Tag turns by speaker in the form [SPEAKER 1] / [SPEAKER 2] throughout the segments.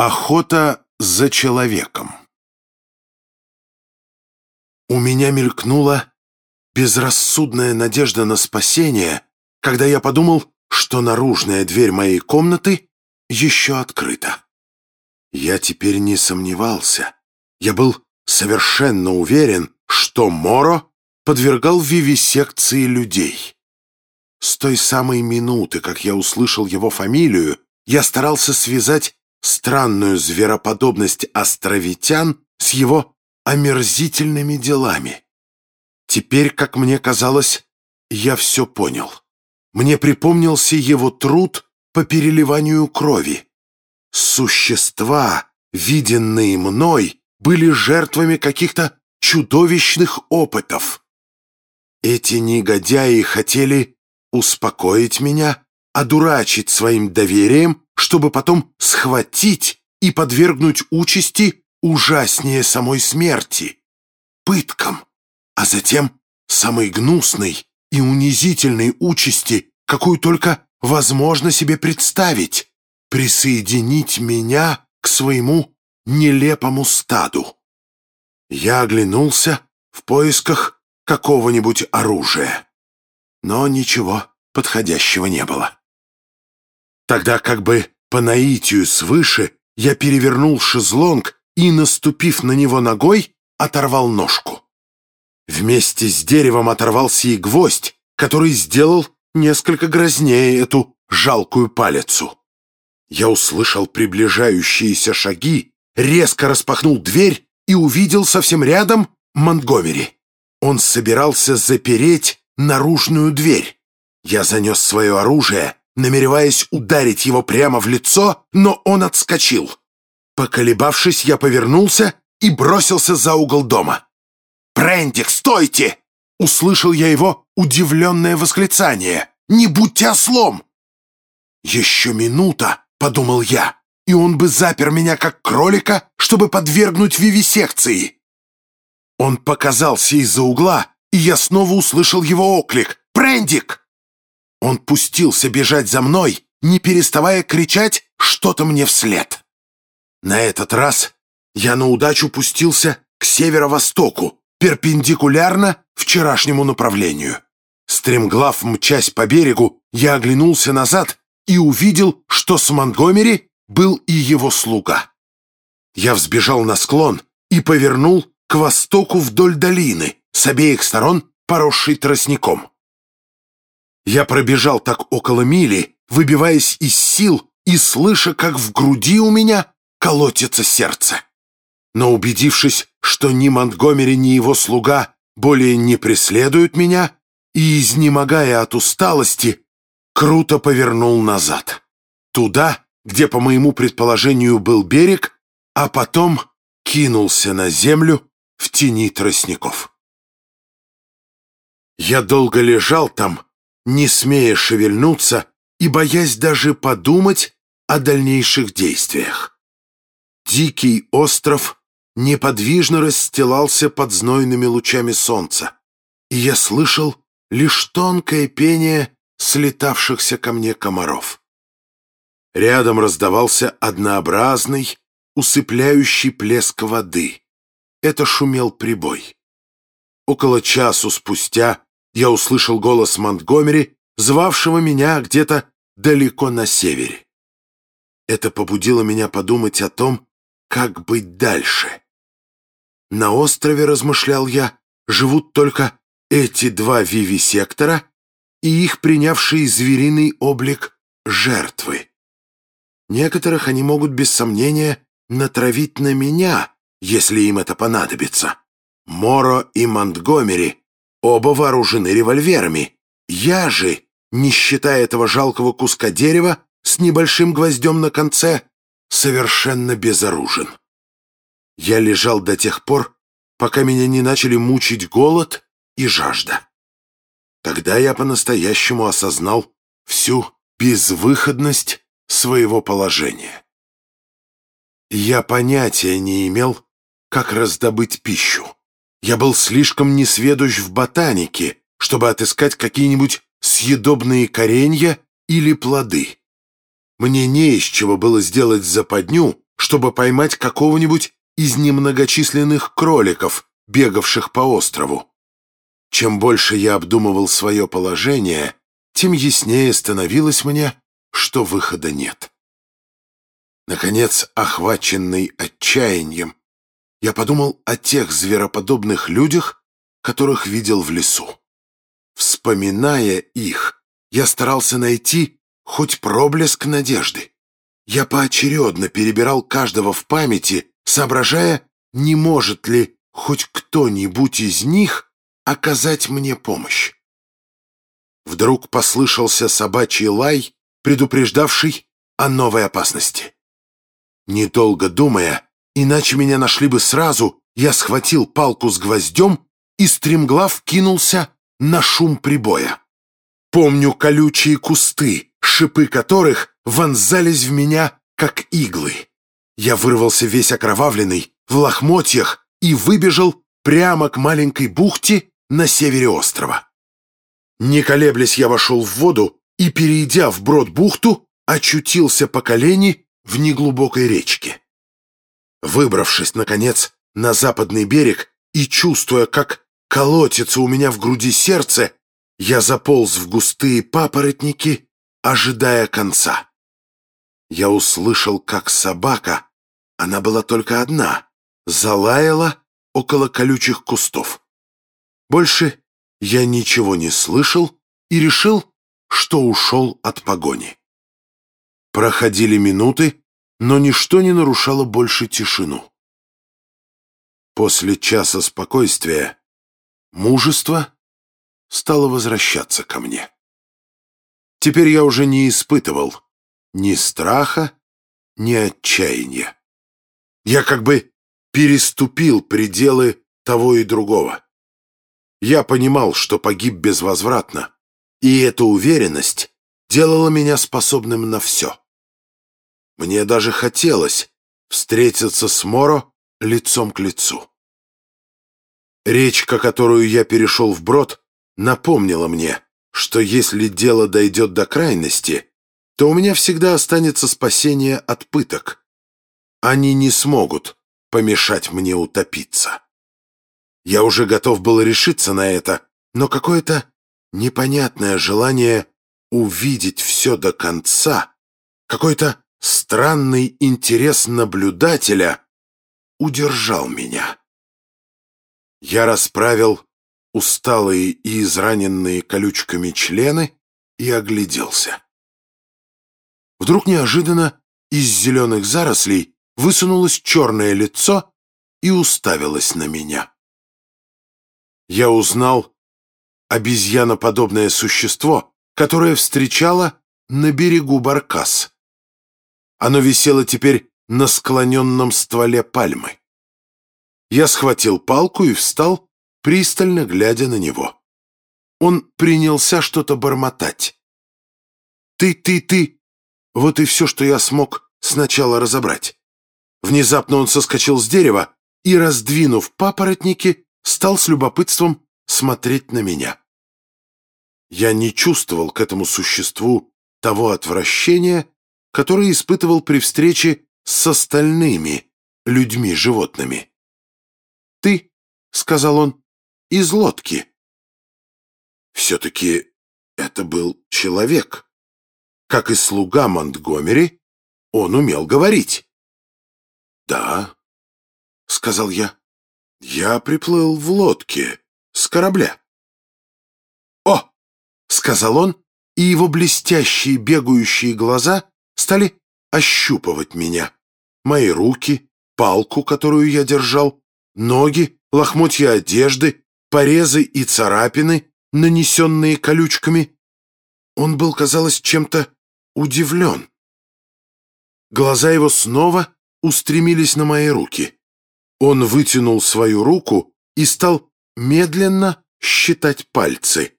[SPEAKER 1] Охота за человеком. У меня мелькнула безрассудная надежда на спасение, когда я подумал, что наружная дверь моей комнаты еще открыта. Я теперь не сомневался. Я был совершенно уверен, что Моро подвергал вивисекции людей. С той самой минуты, как я услышал его фамилию, я старался связать странную звероподобность островитян с его омерзительными делами. Теперь, как мне казалось, я все понял. Мне припомнился его труд по переливанию крови. Существа, виденные мной, были жертвами каких-то чудовищных опытов. Эти негодяи хотели успокоить меня, одурачить своим доверием, чтобы потом схватить и подвергнуть участи ужаснее самой смерти, пыткам, а затем самой гнусной и унизительной участи, какую только возможно себе представить, присоединить меня к своему нелепому стаду. Я оглянулся в поисках какого-нибудь оружия, но ничего подходящего не было. Тогда как бы по наитию свыше я перевернул шезлонг и, наступив на него ногой, оторвал ножку. Вместе с деревом оторвался и гвоздь, который сделал несколько грознее эту жалкую палицу. Я услышал приближающиеся шаги, резко распахнул дверь и увидел совсем рядом Монтгомери. Он собирался запереть наружную дверь. Я занес свое оружие намереваясь ударить его прямо в лицо, но он отскочил. Поколебавшись, я повернулся и бросился за угол дома. «Прендик, стойте!» Услышал я его удивленное восклицание. «Не будьте ослом!» «Еще минута», — подумал я, «и он бы запер меня как кролика, чтобы подвергнуть вивисекции». Он показался из-за угла, и я снова услышал его оклик. «Прендик!» Он пустился бежать за мной, не переставая кричать что-то мне вслед. На этот раз я на удачу пустился к северо-востоку, перпендикулярно вчерашнему направлению. Стремглав мчась по берегу, я оглянулся назад и увидел, что с Монгомери был и его слуга. Я взбежал на склон и повернул к востоку вдоль долины, с обеих сторон поросшей тростником. Я пробежал так около мили, выбиваясь из сил и слыша, как в груди у меня колотится сердце. Но убедившись, что ни Монтгомери, ни его слуга более не преследуют меня, и, изнемогая от усталости, круто повернул назад. Туда, где, по моему предположению, был берег, а потом кинулся на землю в тени тростников. Я долго лежал там, не смея шевельнуться и боясь даже подумать о дальнейших действиях. Дикий остров неподвижно расстилался под знойными лучами солнца, и я слышал лишь тонкое пение слетавшихся ко мне комаров. Рядом раздавался однообразный, усыпляющий плеск воды. Это шумел прибой. Около часу спустя я услышал голос Монтгомери, звавшего меня где-то далеко на севере. Это побудило меня подумать о том, как быть дальше. На острове, размышлял я, живут только эти два вивисектора и их принявшие звериный облик жертвы. Некоторых они могут без сомнения натравить на меня, если им это понадобится. Моро и Монтгомери Оба вооружены револьверами. Я же, не считая этого жалкого куска дерева с небольшим гвоздем на конце, совершенно безоружен. Я лежал до тех пор, пока меня не начали мучить голод и жажда. Тогда я по-настоящему осознал всю безвыходность своего положения. Я понятия не имел, как раздобыть пищу. Я был слишком несведущ в ботанике, чтобы отыскать какие-нибудь съедобные коренья или плоды. Мне не из чего было сделать западню, чтобы поймать какого-нибудь из немногочисленных кроликов, бегавших по острову. Чем больше я обдумывал свое положение, тем яснее становилось мне, что выхода нет. Наконец, охваченный отчаянием, я подумал о тех звероподобных людях, которых видел в лесу. Вспоминая их, я старался найти хоть проблеск надежды. Я поочередно перебирал каждого в памяти, соображая, не может ли хоть кто-нибудь из них оказать мне помощь. Вдруг послышался собачий лай, предупреждавший о новой опасности. Недолго думая, иначе меня нашли бы сразу, я схватил палку с гвоздем и стремглав кинулся на шум прибоя. Помню колючие кусты, шипы которых вонзались в меня, как иглы. Я вырвался весь окровавленный, в лохмотьях, и выбежал прямо к маленькой бухте на севере острова. Не колеблясь, я вошел в воду и, перейдя в брод бухту, очутился по колени в неглубокой речке. Выбравшись, наконец, на западный берег и чувствуя, как колотится у меня в груди сердце, я заполз в густые папоротники, ожидая конца. Я услышал, как собака, она была только одна, залаяла около колючих кустов. Больше я ничего не слышал и решил, что ушел от погони. Проходили минуты, но ничто не нарушало больше тишину. После часа спокойствия мужество стало возвращаться ко мне. Теперь я уже не испытывал ни страха, ни отчаяния. Я как бы переступил пределы того и другого. Я понимал, что погиб безвозвратно, и эта уверенность делала меня способным на все. Мне даже хотелось встретиться с Моро лицом к лицу. Речка, которую я перешел вброд, напомнила мне, что если дело дойдет до крайности, то у меня всегда останется спасение от пыток. Они не смогут помешать мне утопиться. Я уже готов был решиться на это, но какое-то непонятное желание увидеть все до конца, какой-то странный интерес наблюдателя удержал меня. Я расправил усталые и израненные колючками члены и огляделся. Вдруг неожиданно из зеленых зарослей высунулось черное лицо и уставилось на меня. Я узнал обезьяноподобное существо, которое встречало на берегу Баркас. Оно висело теперь на склоненном стволе пальмы. Я схватил палку и встал, пристально глядя на него. Он принялся что-то бормотать. «Ты, ты, ты!» Вот и все, что я смог сначала разобрать. Внезапно он соскочил с дерева и, раздвинув папоротники, стал с любопытством смотреть на меня. Я не чувствовал к этому существу того отвращения, которое испытывал при встрече с остальными людьми-животными. «Ты», — сказал он, — «из лодки». Все-таки это был человек. Как и слуга Монтгомери, он умел говорить. «Да», — сказал я, — «я приплыл в лодке с корабля». «О!» — сказал он, и его блестящие бегающие глаза стали ощупывать меня. Мои руки, палку, которую я держал, ноги, лохмотья одежды, порезы и царапины, нанесенные колючками. Он был, казалось, чем-то удивлен. Глаза его снова устремились на мои руки. Он вытянул свою руку и стал медленно считать пальцы.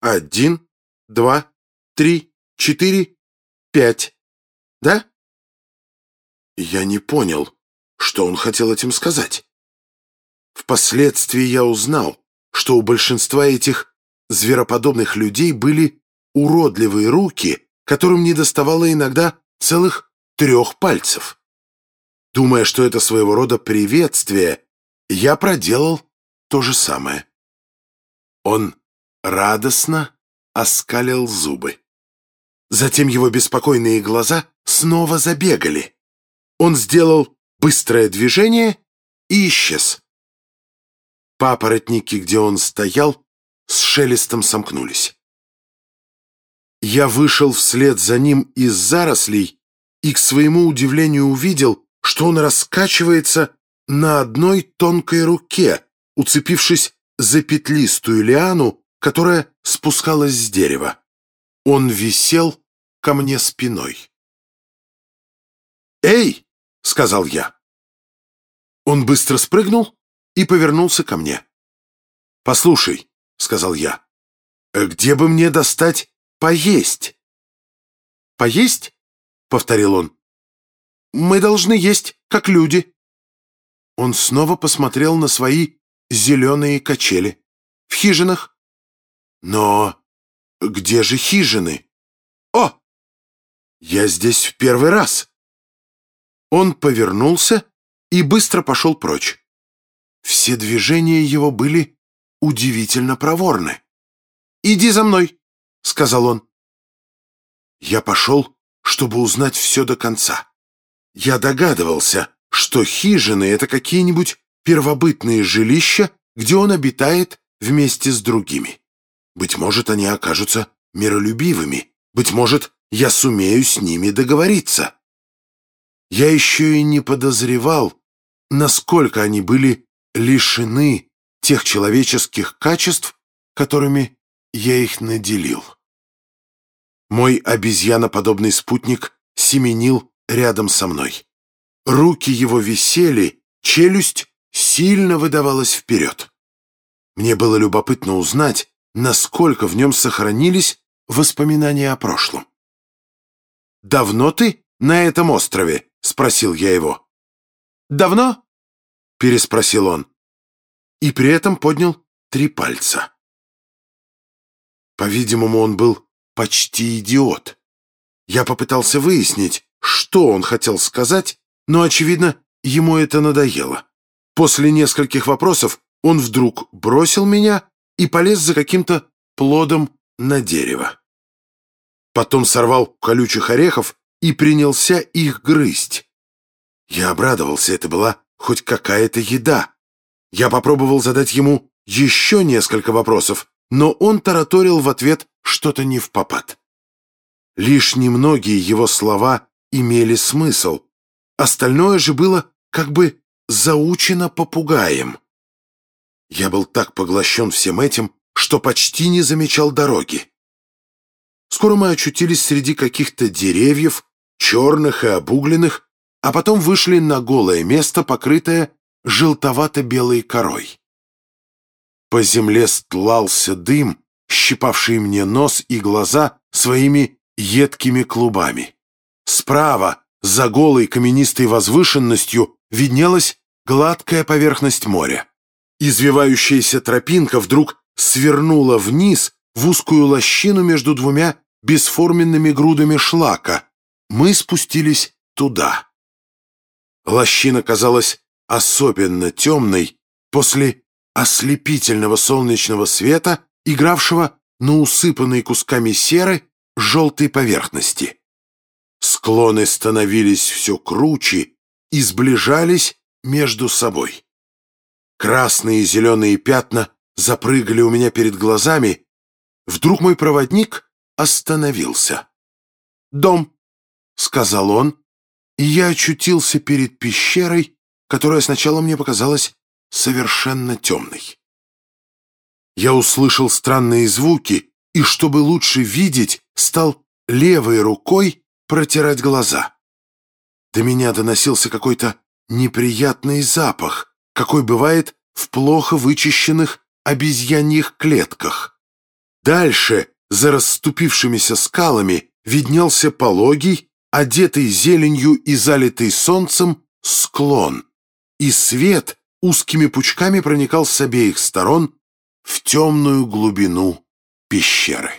[SPEAKER 1] Один, два, три, четыре, пять. Да? Я не понял, что он хотел этим сказать. Впоследствии я узнал, что у большинства этих звероподобных людей были уродливые руки, которым не доставало иногда целых трех пальцев. Думая, что это своего рода приветствие, я проделал то же самое. Он радостно оскалил зубы. Затем его беспокойные глаза снова забегали. Он сделал быстрое движение и исчез. Папоротники, где он стоял, с шелестом сомкнулись. Я вышел вслед за ним из зарослей и, к своему удивлению, увидел, что он раскачивается на одной тонкой руке, уцепившись за петлистую лиану, которая спускалась с дерева. Он висел ко мне спиной. «Эй!» — сказал я. Он быстро спрыгнул и повернулся ко мне. «Послушай», — сказал я, — «где бы мне достать поесть?» «Поесть?» — повторил он. «Мы должны есть, как люди». Он снова посмотрел на свои зеленые качели. «В хижинах». «Но где же хижины?» «О! Я здесь в первый раз!» Он повернулся и быстро пошел прочь. Все движения его были удивительно проворны. «Иди за мной», — сказал он. Я пошел, чтобы узнать все до конца. Я догадывался, что хижины — это какие-нибудь первобытные жилища, где он обитает вместе с другими. Быть может, они окажутся миролюбивыми. Быть может, я сумею с ними договориться. Я еще и не подозревал, насколько они были лишены тех человеческих качеств, которыми я их наделил. Мой обезьяноподобный спутник семенил рядом со мной. Руки его висели, челюсть сильно выдавалась вперед. Мне было любопытно узнать, насколько в нем сохранились воспоминания о прошлом. «Давно ты на этом острове?» — спросил я его. «Давно?» — переспросил он. И при этом поднял три пальца. По-видимому, он был почти идиот. Я попытался выяснить, что он хотел сказать, но, очевидно, ему это надоело. После нескольких вопросов он вдруг бросил меня и полез за каким-то плодом на дерево. Потом сорвал колючих орехов и принялся их грызть. Я обрадовался, это была хоть какая-то еда. Я попробовал задать ему еще несколько вопросов, но он тараторил в ответ что-то не в попад. Лишь немногие его слова имели смысл, остальное же было как бы заучено попугаем. Я был так поглощен всем этим, что почти не замечал дороги. Скоро мы очутились среди каких-то деревьев, черных и обугленных, а потом вышли на голое место, покрытое желтовато-белой корой. По земле стлался дым, щипавший мне нос и глаза своими едкими клубами. Справа, за голой каменистой возвышенностью, виднелась гладкая поверхность моря. Извивающаяся тропинка вдруг свернула вниз в узкую лощину между двумя бесформенными грудами шлака, мы спустились туда. Лощина казалась особенно темной после ослепительного солнечного света, игравшего на усыпанной кусками серы желтой поверхности. Склоны становились все круче и сближались между собой. Красные и зеленые пятна запрыгали у меня перед глазами. Вдруг мой проводник остановился. «Дом», сказал он, и я очутился перед пещерой, которая сначала мне показалась совершенно темной. Я услышал странные звуки, и, чтобы лучше видеть, стал левой рукой протирать глаза. До меня доносился какой-то неприятный запах, какой бывает в плохо вычищенных обезьяньих клетках. Дальше, за расступившимися скалами, виднелся пологий, одетый зеленью и залитый солнцем, склон, и свет узкими пучками проникал с обеих сторон в темную глубину пещеры.